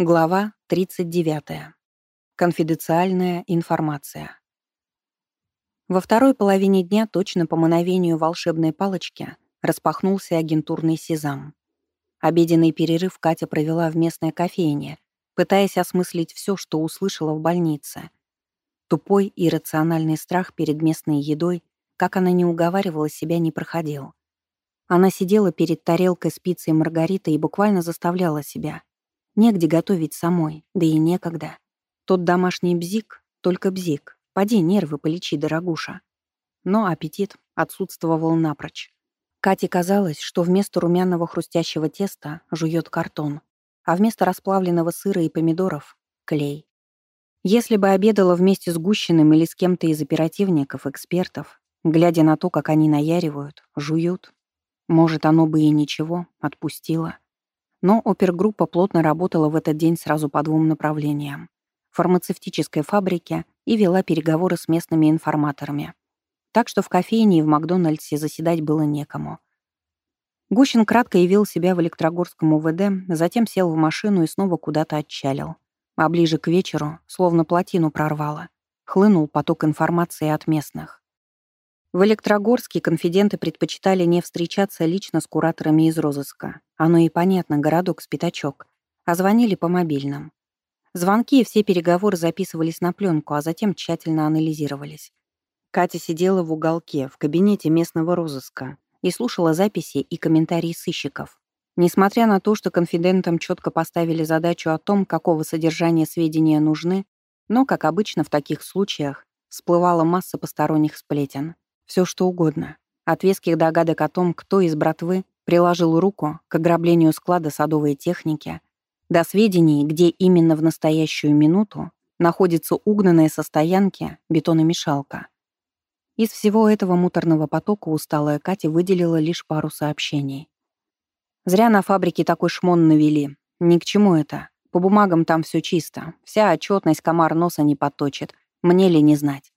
Глава 39. Конфиденциальная информация. Во второй половине дня, точно по мановению волшебной палочки, распахнулся агентурный сезам. Обеденный перерыв Катя провела в местной кофейне, пытаясь осмыслить все, что услышала в больнице. Тупой и рациональный страх перед местной едой, как она не уговаривала себя, не проходил. Она сидела перед тарелкой с пиццей Маргарита и буквально заставляла себя — Негде готовить самой, да и некогда. Тот домашний бзик, только бзик. Поди нервы полечи, дорогуша. Но аппетит отсутствовал напрочь. Кате казалось, что вместо румяного хрустящего теста жует картон, а вместо расплавленного сыра и помидоров — клей. Если бы обедала вместе с Гущиным или с кем-то из оперативников, экспертов, глядя на то, как они наяривают, жуют, может, оно бы и ничего, отпустило. Но опергруппа плотно работала в этот день сразу по двум направлениям — фармацевтической фабрике и вела переговоры с местными информаторами. Так что в кофейне и в Макдональдсе заседать было некому. Гущин кратко явил себя в Электрогорском УВД, затем сел в машину и снова куда-то отчалил. А ближе к вечеру, словно плотину прорвало, хлынул поток информации от местных. В Электрогорске конфиденты предпочитали не встречаться лично с кураторами из розыска. Оно и понятно, городок спитачок. А звонили по мобильным. Звонки и все переговоры записывались на пленку, а затем тщательно анализировались. Катя сидела в уголке, в кабинете местного розыска, и слушала записи и комментарии сыщиков. Несмотря на то, что конфидентам четко поставили задачу о том, какого содержания сведения нужны, но, как обычно в таких случаях, всплывала масса посторонних сплетен. Все что угодно. От веских догадок о том, кто из братвы приложил руку к ограблению склада садовой техники, до сведений, где именно в настоящую минуту находится угнанная со стоянки бетономешалка. Из всего этого муторного потока усталая Катя выделила лишь пару сообщений. Зря на фабрике такой шмон навели. Ни к чему это. По бумагам там все чисто. Вся отчетность комар носа не подточит. Мне ли не знать.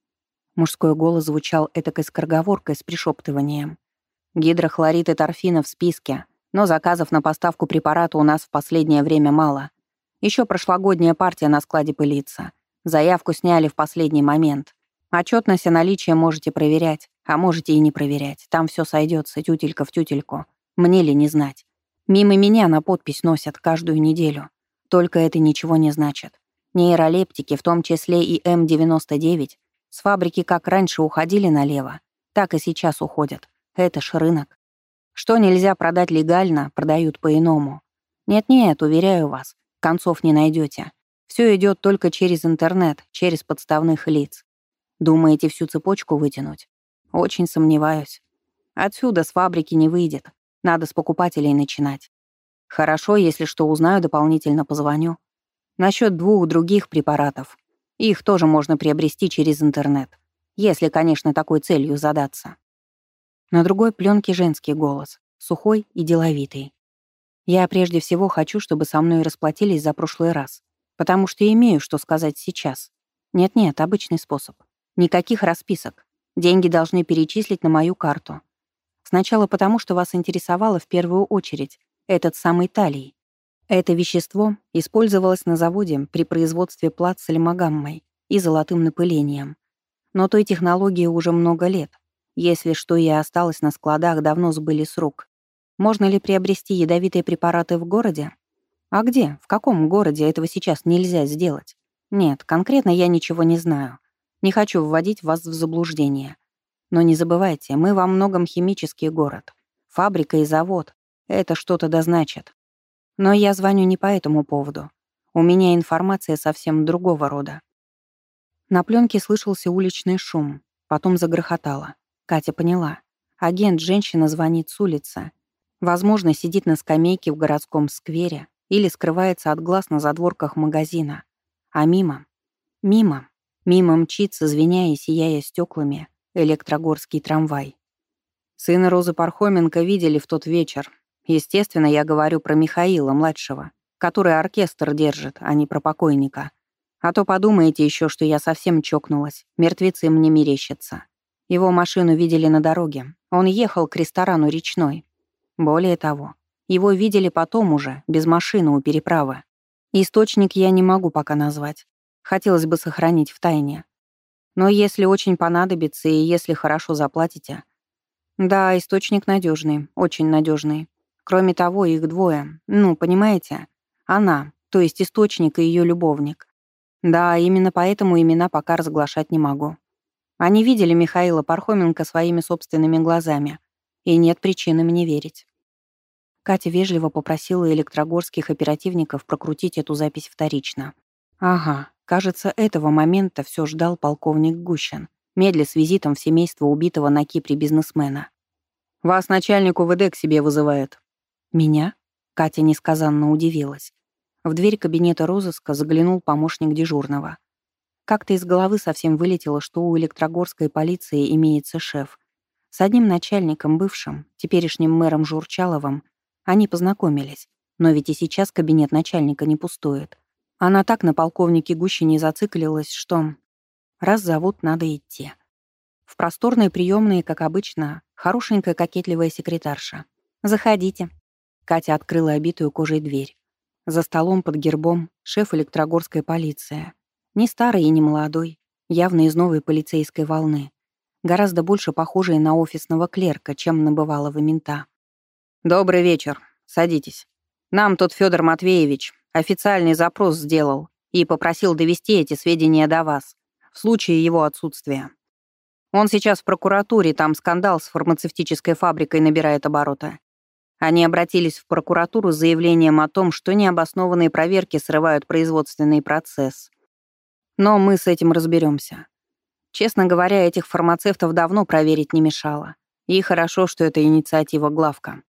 Мужской голос звучал этакой скороговоркой с пришептыванием. «Гидрохлорид и торфина в списке, но заказов на поставку препарата у нас в последнее время мало. Еще прошлогодняя партия на складе пылится. Заявку сняли в последний момент. Отчетность о наличии можете проверять, а можете и не проверять. Там все сойдется, тютелька в тютельку. Мне ли не знать? Мимо меня на подпись носят каждую неделю. Только это ничего не значит. Нейролептики, в том числе и М99, с фабрики как раньше уходили налево, так и сейчас уходят. Это ж рынок. Что нельзя продать легально, продают по-иному. Нет-нет, уверяю вас, концов не найдете. Все идет только через интернет, через подставных лиц. Думаете всю цепочку вытянуть? Очень сомневаюсь. Отсюда с фабрики не выйдет. Надо с покупателей начинать. Хорошо, если что узнаю, дополнительно позвоню. Насчет двух других препаратов. Их тоже можно приобрести через интернет, если, конечно, такой целью задаться. На другой пленке женский голос, сухой и деловитый. Я прежде всего хочу, чтобы со мной расплатились за прошлый раз, потому что имею что сказать сейчас. Нет-нет, обычный способ. Никаких расписок. Деньги должны перечислить на мою карту. Сначала потому, что вас интересовало в первую очередь этот самый талий. Это вещество использовалось на заводе при производстве плат с и золотым напылением. Но той технологии уже много лет. Если что и осталось на складах, давно сбыли с рук. Можно ли приобрести ядовитые препараты в городе? А где, в каком городе этого сейчас нельзя сделать? Нет, конкретно я ничего не знаю. Не хочу вводить вас в заблуждение. Но не забывайте, мы во многом химический город. Фабрика и завод — это что-то да значит. Но я звоню не по этому поводу. У меня информация совсем другого рода. На пленке слышался уличный шум, потом загрохотало. Катя поняла. Агент женщина звонит с улицы. Возможно, сидит на скамейке в городском сквере или скрывается от глаз на задворках магазина. А мимо, мимо, мимо мчится, звеня и сияя стеклами, электрогорский трамвай. Сына Розы Пархоменко видели в тот вечер, Естественно, я говорю про Михаила, младшего, который оркестр держит, а не про покойника. А то подумаете еще, что я совсем чокнулась. Мертвецы мне мерещатся. Его машину видели на дороге. Он ехал к ресторану «Речной». Более того, его видели потом уже, без машины у переправы. Источник я не могу пока назвать. Хотелось бы сохранить в тайне. Но если очень понадобится и если хорошо заплатите... Да, источник надежный, очень надежный. Кроме того, их двое. Ну, понимаете? Она, то есть источник и ее любовник. Да, именно поэтому имена пока разглашать не могу. Они видели Михаила Пархоменко своими собственными глазами, и нет причины мне верить. Катя вежливо попросила электрогорских оперативников прокрутить эту запись вторично. Ага, кажется, этого момента все ждал полковник Гущин, медля с визитом в семейство убитого на Кипре бизнесмена. «Вас начальник УВД к себе вызывает». «Меня?» Катя несказанно удивилась. В дверь кабинета розыска заглянул помощник дежурного. Как-то из головы совсем вылетело, что у электрогорской полиции имеется шеф. С одним начальником, бывшим, теперешним мэром Журчаловым, они познакомились. Но ведь и сейчас кабинет начальника не пустует. Она так на полковнике Гущине зациклилась, что... Раз зовут, надо идти. В просторной приемной, как обычно, хорошенькая кокетливая секретарша. «Заходите». Катя открыла обитую кожей дверь. За столом под гербом шеф электрогорской полиции. Не старый и не молодой, явно из новой полицейской волны. Гораздо больше похожий на офисного клерка, чем на бывалого мента. «Добрый вечер. Садитесь. Нам тут Федор Матвеевич официальный запрос сделал и попросил довести эти сведения до вас в случае его отсутствия. Он сейчас в прокуратуре, там скандал с фармацевтической фабрикой набирает обороты. Они обратились в прокуратуру с заявлением о том, что необоснованные проверки срывают производственный процесс. Но мы с этим разберемся. Честно говоря, этих фармацевтов давно проверить не мешало. И хорошо, что это инициатива главка.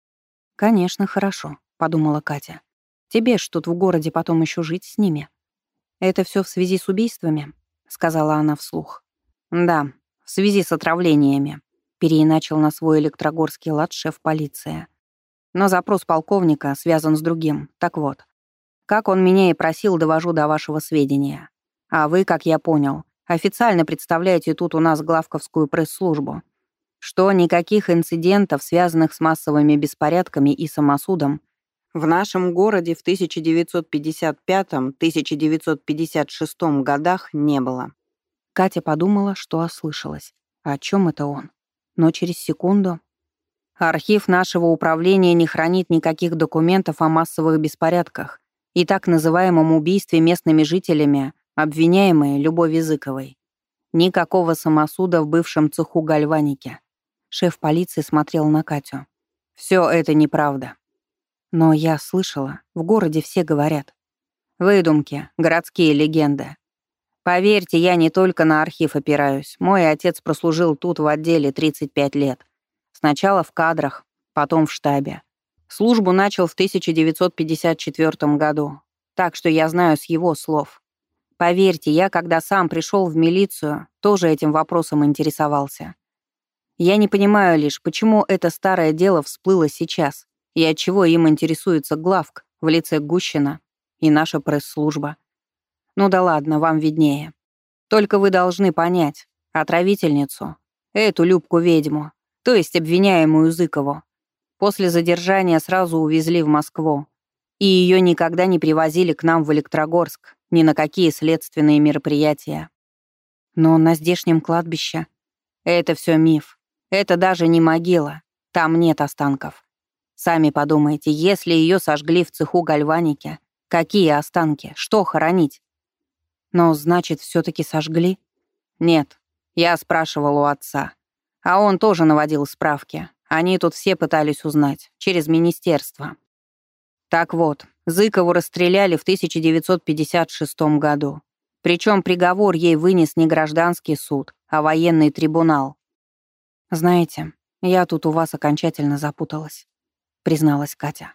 «Конечно, хорошо», — подумала Катя. «Тебе ж тут в городе потом еще жить с ними». «Это все в связи с убийствами?» — сказала она вслух. «Да, в связи с отравлениями», — переиначил на свой электрогорский лад шеф полиции. Но запрос полковника связан с другим. Так вот, как он меня и просил, довожу до вашего сведения. А вы, как я понял, официально представляете тут у нас главковскую пресс-службу. Что никаких инцидентов, связанных с массовыми беспорядками и самосудом, в нашем городе в 1955-1956 годах не было. Катя подумала, что ослышалась. О чем это он? Но через секунду Архив нашего управления не хранит никаких документов о массовых беспорядках и так называемом убийстве местными жителями, обвиняемой Любови Языковой. Никакого самосуда в бывшем цеху гальваники. Шеф полиции смотрел на Катю. Все это неправда. Но я слышала, в городе все говорят. Выдумки, городские легенды. Поверьте, я не только на архив опираюсь. Мой отец прослужил тут в отделе 35 лет. Сначала в кадрах, потом в штабе. Службу начал в 1954 году, так что я знаю с его слов. Поверьте, я, когда сам пришел в милицию, тоже этим вопросом интересовался. Я не понимаю лишь, почему это старое дело всплыло сейчас, и от чего им интересуется главк в лице Гущина и наша пресс-служба. Ну да ладно, вам виднее. Только вы должны понять, отравительницу, эту Любку-ведьму, то есть обвиняемую Зыкову. После задержания сразу увезли в Москву. И ее никогда не привозили к нам в Электрогорск, ни на какие следственные мероприятия. Но на здешнем кладбище... Это все миф. Это даже не могила. Там нет останков. Сами подумайте, если ее сожгли в цеху гальваники, какие останки, что хоронить? Но, значит, все таки сожгли? Нет, я спрашивал у отца. А он тоже наводил справки. Они тут все пытались узнать, через министерство. Так вот, Зыкову расстреляли в 1956 году. Причем приговор ей вынес не гражданский суд, а военный трибунал. «Знаете, я тут у вас окончательно запуталась», — призналась Катя.